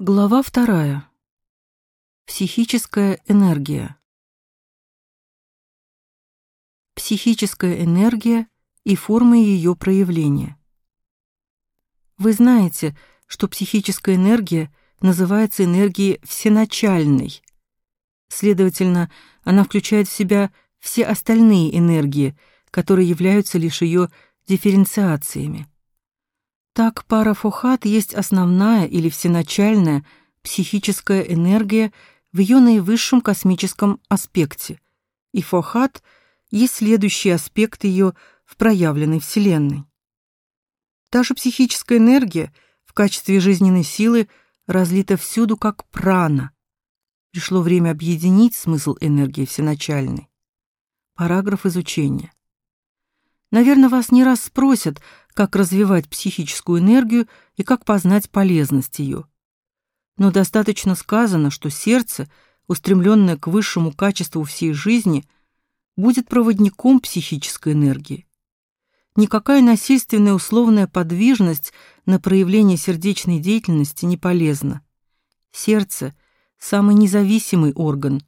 Глава вторая. Психическая энергия. Психическая энергия и формы ее проявления. Вы знаете, что психическая энергия называется энергией всеначальной. Следовательно, она включает в себя все остальные энергии, которые являются лишь ее дифференциациями. Так парафохат есть основная или всеначальная психическая энергия в ее наивысшем космическом аспекте, и фохат есть следующий аспект ее в проявленной Вселенной. Та же психическая энергия в качестве жизненной силы разлита всюду как прана. Пришло время объединить смысл энергии всеначальной. Параграф изучения. Наверное, вас не раз спросят, как развивать психическую энергию и как познать полезность ее. Но достаточно сказано, что сердце, устремленное к высшему качеству всей жизни, будет проводником психической энергии. Никакая насильственная условная подвижность на проявление сердечной деятельности не полезна. Сердце – самый независимый орган,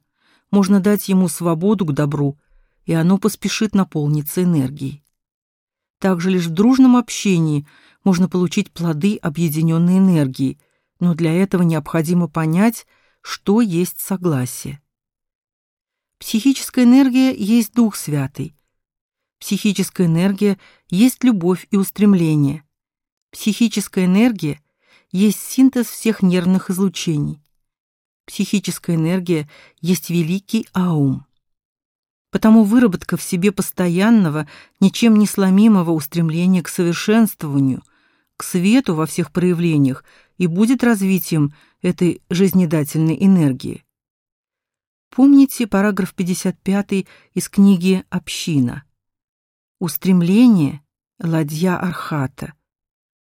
можно дать ему свободу к добру, и оно поспешит наполниться энергией. Также лишь в дружном общении можно получить плоды объединенной энергии, но для этого необходимо понять, что есть согласие. Психическая энергия есть Дух Святый. Психическая энергия есть любовь и устремление. Психическая энергия есть синтез всех нервных излучений. Психическая энергия есть великий аум. Потому выработка в себе постоянного, ничем не сломимого устремления к совершенствованию, к свету во всех проявлениях и будет развитием этой жизнедательной энергии. Помните параграф 55 из книги «Община». Устремление — ладья Архата.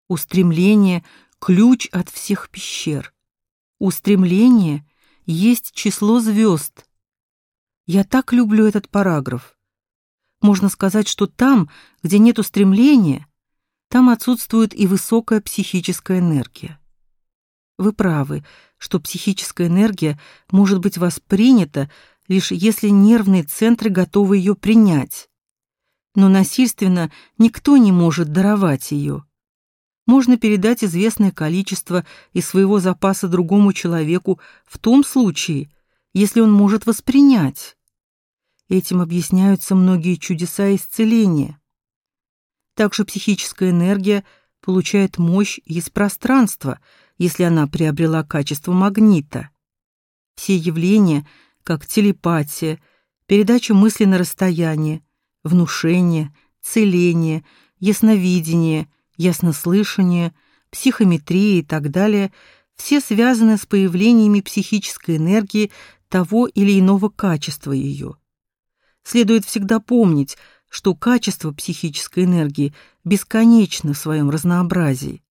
Устремление — ключ от всех пещер. Устремление есть число звезд, я так люблю этот параграф. Можно сказать, что там, где нет устремления, там отсутствует и высокая психическая энергия. Вы правы, что психическая энергия может быть воспринята лишь если нервные центры готовы ее принять. Но насильственно никто не может даровать ее. Можно передать известное количество из своего запаса другому человеку в том случае, если он может воспринять. Этим объясняются многие чудеса исцеления. Также психическая энергия получает мощь из пространства, если она приобрела качество магнита. Все явления, как телепатия, передача мысли на расстояние, внушение, целение, ясновидение, яснослышание, психометрия и так далее, все связаны с появлениями психической энергии того или иного качества ее следует всегда помнить, что качество психической энергии бесконечно в своем разнообразии.